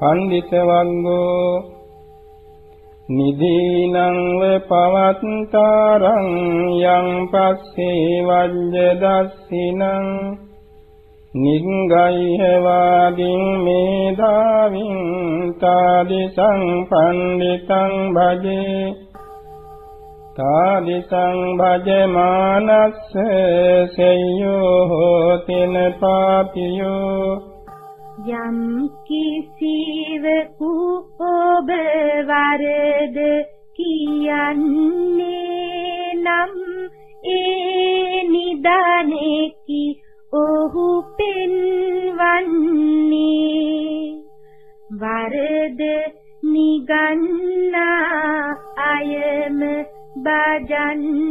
පණ්ඩිත වංගෝ නිදීනං ව පවත්තරං යං පස්සේ වජ්ජ දස්සිනං නිග්ගයිහ වාදින් මේධාවින් තාදිසං පණ්ඩිතං භජේ තාදිසං භජමානස්ස සෙය්‍යෝ හෝතින පාපියෝ යම් කිසිවෙකු ඔබ වරද කියන්නේ නම් ඒ නිදානෙකි ඔහු පෙන්වන්නේ. වරද නිගන්නා අයම බජන්නේ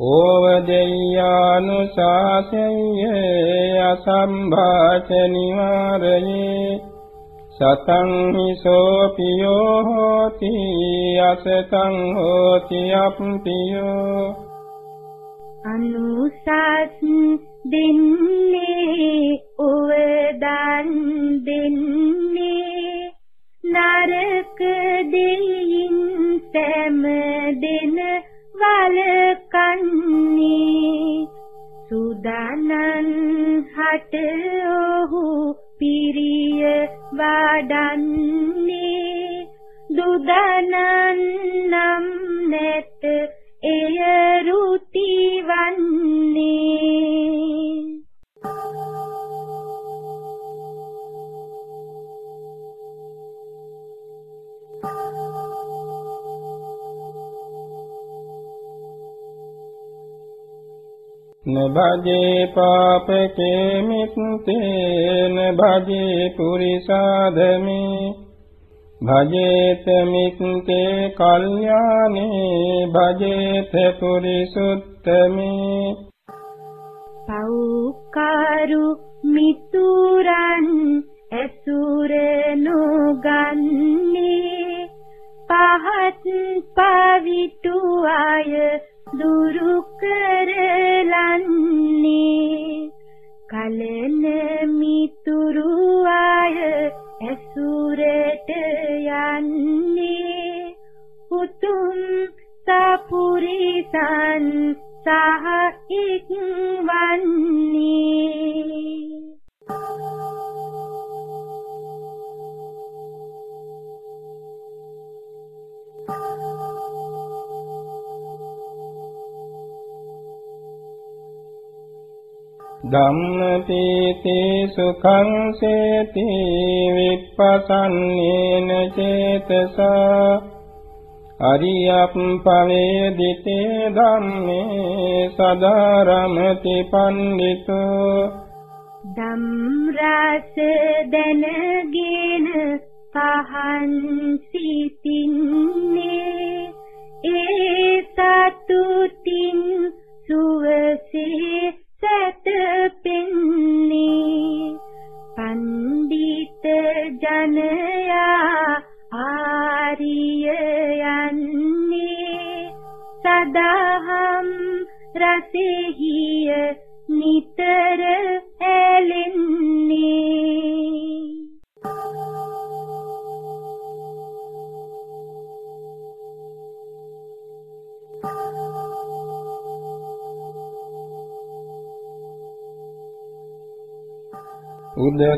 ඕවදෙය්‍යානුශාසය්‍ය අසම්භාච නිවාරයේ සතං හිසෝපියෝ හෝති අසතං හෝති අප්පියෝ අනුසස් දෙන්නේ උවදන් දෙන්නේ නරක වඩන්නේ දුදනන් නභජේ පාපකේ මිත්තේන භජේ පුරිසාදමේ. භජේත මිත්තේ කල්යානේ භජේත පුරිසුත්තමේ. පෞකාරු ධම්මපීති සුඛං සේති විප්පසන්නේන චේතසා අරියප්පවේදිතේ ධම්මේ සදාරමති පණ්ඩිතෝ ධම් රස දැනගෙන පහන් සිතින්නේ ඒ සතුටින් සුවසේ සැතපෙන්නේ පණ්ඩිත ජනයා ආරිය යන්නේ සදාහම් රසෙහිය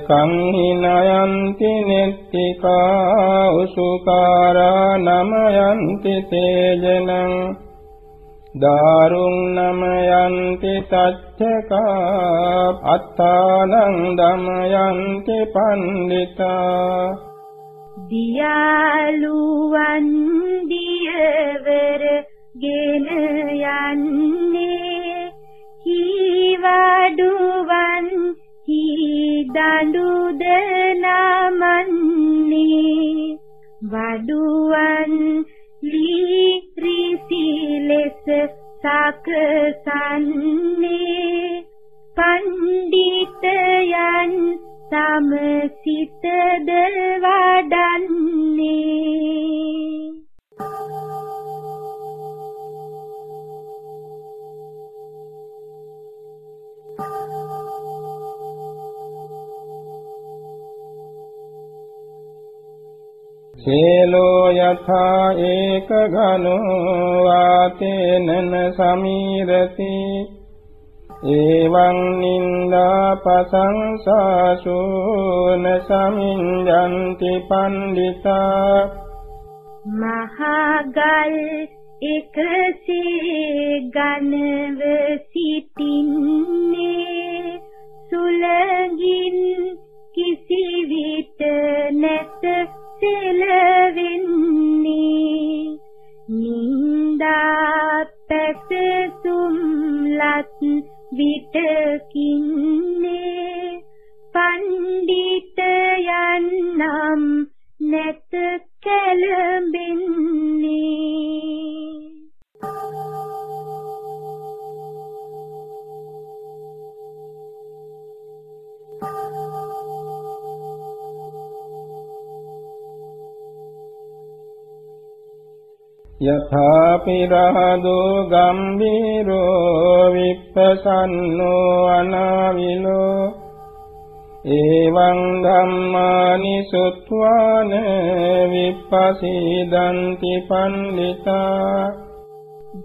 උදකං හිනයන්ති නෙත්තිකා උසුකාරා නමයන්ති තේජනං දාරුං නමයන්ති තච්චකා අත්තානං දමයන්ති පණ්ඩිතා දියාලුවන් දියවර ගෙන යන්නේ හීවඩුවන් දඬුද නමන්නේ වඩුවන් ලී රිසි ලෙස සකසන්නේ පණ්ඩිතයන් සමසිතද වඩන්නේ සේලෝ යථා ඒක ඝනෝ වාතේනන සමීරති එවං නින්දා පසංසාසුන සමිඤ්ඤන්ති පණ්ඩිතා මහගල් එකසේ ගනව සිටින්නේ සුලගින් කිසි විට නැත සෙලවෙන්නේ නින්දා පැසසුම් ලත් විටකින්නේ යථාපි රහදෝ ගම්බීරෝ විප්පසන්නෝ අනාවිලෝ එවං ධම්මානි සුත්වාන විප්පසීදන්ති පණ්ඩිතා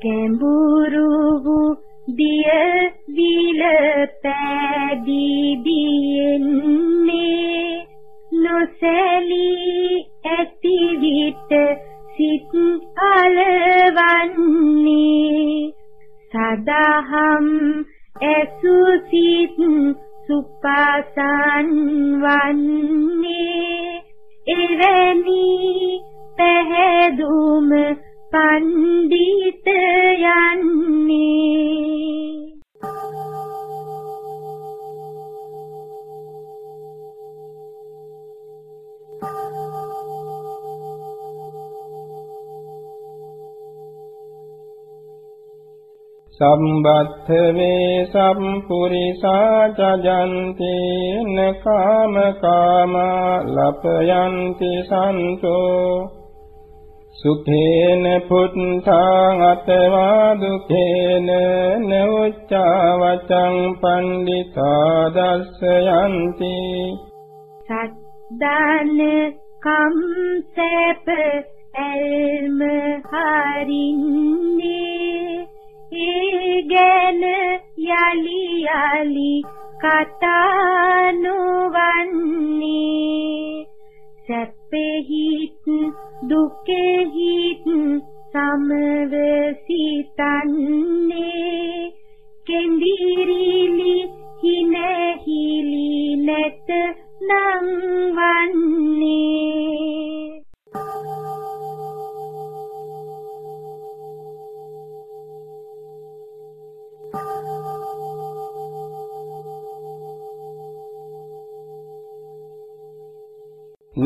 ගැඹුරු වූ දිය විල පෑදී දියෙන්නේ නොසැලී ඇති විට සිත් අලවන්නේ. සදහම් ඇසුසිත් සුපාසන් වන්නේ. එවැනි පැහැදුම පණ්ඩිත යන්නේ. සම්බත්ථ වේ සම්පුරිසා ජජන්ති නකාම කාම ලපයන්ති සන්තෝ සුඛේන පුත්තාං අතවා දුකේන නෝච්චවචං පණ්ඩිතා දස්සයන්ති සද්දාන කම්සප එල්ම හරින්නේ යලි යලි කතා නොවන්නේ සැපෙහිත් දුකෙහිත් සමව සිතන්නේ. කෙඳිරිලි හිනහිලි නැත නම් වන්නේ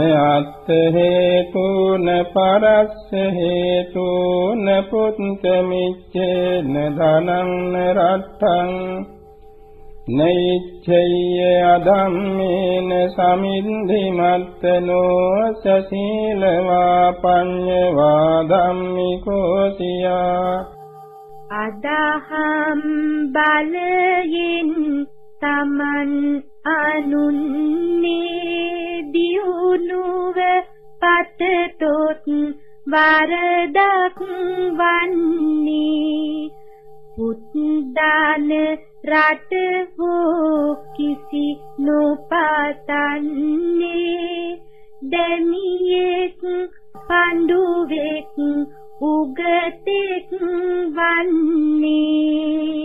න අත්ථ හේතු න පරස්ස හේතු න පුත්ත මිච්ඡේ න ධනං න රත්තං නෛච්ඡය අධම්මේන සමින්ධි මත්තනෝ සසීලවා පඤ්ඤවා ධම්මිකෝ සියා අදහම් බලයෙන් තමන් අනුන්නේ දියුණුව පතතොත් වරදක් වන්නේ. පුත්දාන රට හෝ කිසි නොපතන්නේ. දැමියෙක් පඬුවෙක් උගතෙක් වන්නේ.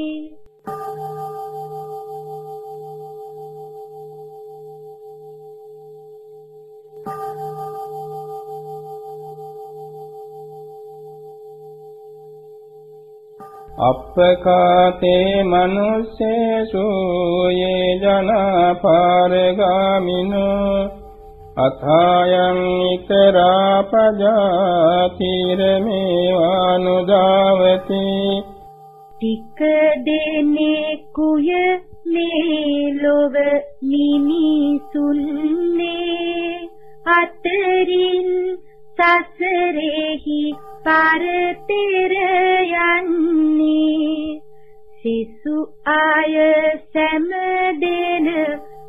අප්පකාතේ මනුස්සේසු යේ ජනා පාරගාමිනෝ අථායන් ඉතරා පජාතිරමේවානුදාවති එක දෙනෙකුය මේ ලොව මිනිසුන්නේ අතරින් සසරෙහි පරතෙර යන්නේ සිසු අය සෑම දෙන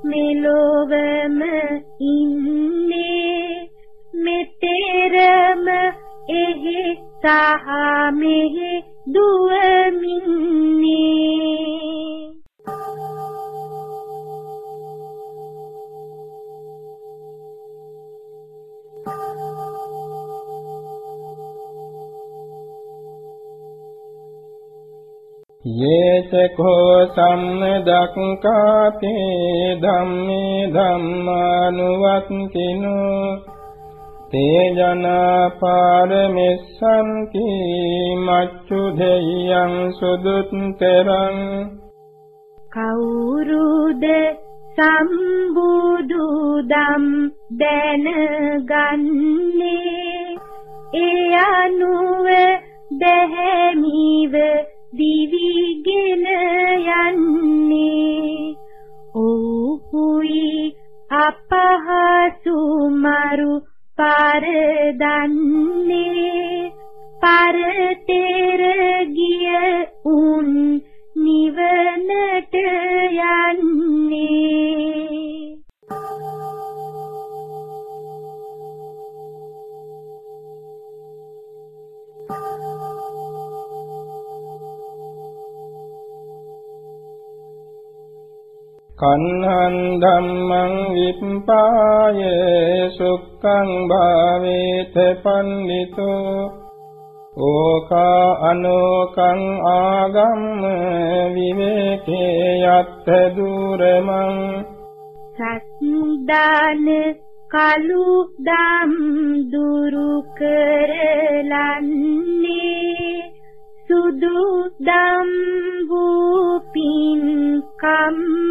මෙලොවම ඉන්නේ මෙතරම එහි සහ මෙහි දුවමින්නේ යේචකෝ සම්නදක්කාතේ ධම්මේ ධම්මානුවත්තිනෝ තේ ජනා පාරමෙස්සන්ති මච්චු දෙයයන් සුදුත්තරං කවුරුද සම්බුදු දම් දැනගන්නේ? ඒ අනුව දැහැමිව දිවිගෙන යන්නේ. ඔහුයි අපහසු මරු පරදන්නේ. පරතෙර කන්නං ධම්මං විප්පාය සුක්ඛං භාවේත පන්විතෝ ඕකා අනෝකං ආගම්ම විවේකේ යත්ත දුරමං සත්දාන කලු දම් දුරු කරලන්නේ සුදු දම් වූපින් කම්ම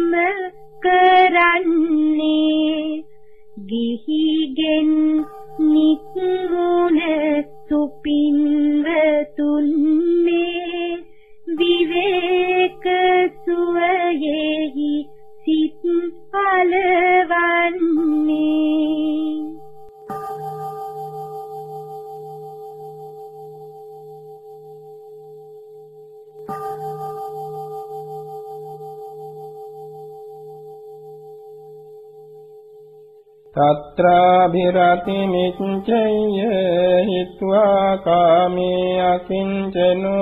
तत्राभिरति मिञ्चय्य हित्वा कामे अकिञ्चनो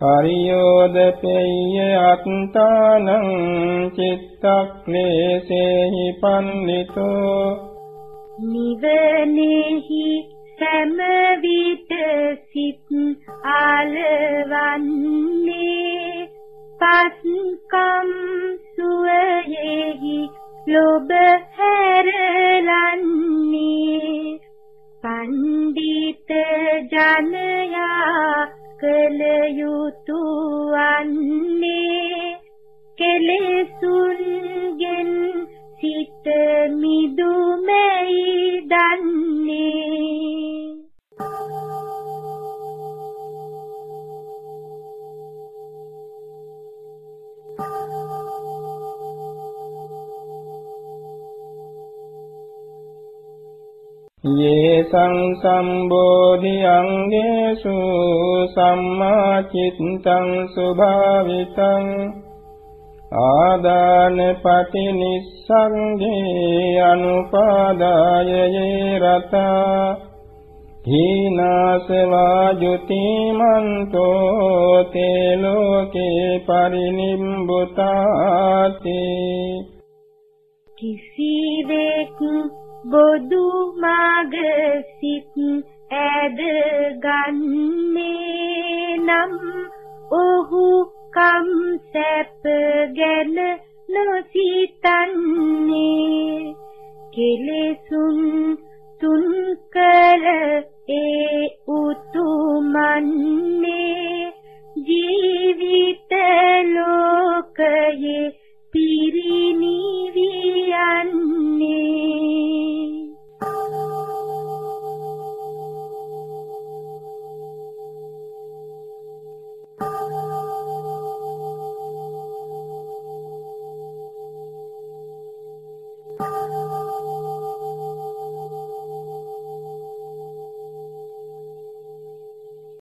පරියෝදපෙය්‍ය අත්තානං චිත්තක්ලේශේහි පන්නිතෝ නිවනේහි සමවිත සිත් ආලවන්නේ පස්කම් සුවයේහි ලොබ හැරලන්නේ පණ්ඩිත ජනයා කල යුතු වන්නේ කෙලෙසුන්ගෙන් සිත මිදුමැයි යේසං සම්බෝධි අංගේසු සම්මා චිත්තං සුභාවිතං ආදාන පටිනිස්සංගේ අනුපාදාය යේ රතා හීනාසවා ජුතිමන්තෝ තේ ලෝකේ පරිනිම්බුතාති කිසිවෙක් බොදු මාග සිත් ඇද ගන්නේ නම් ඔහු කම් සැප ගැන නොසිතන්නේ. කෙලෙසුන් තුන් කර ඒ උතුමන්නේ